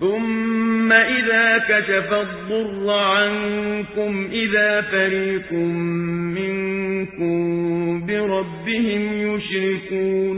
ثُمَّ إِذَا كَشَفَ الضُّرَّ عَنكُمْ إِذَا فَرِيقٌ مِّنكُم بِرَبِّهِمْ يُشْرِكُونَ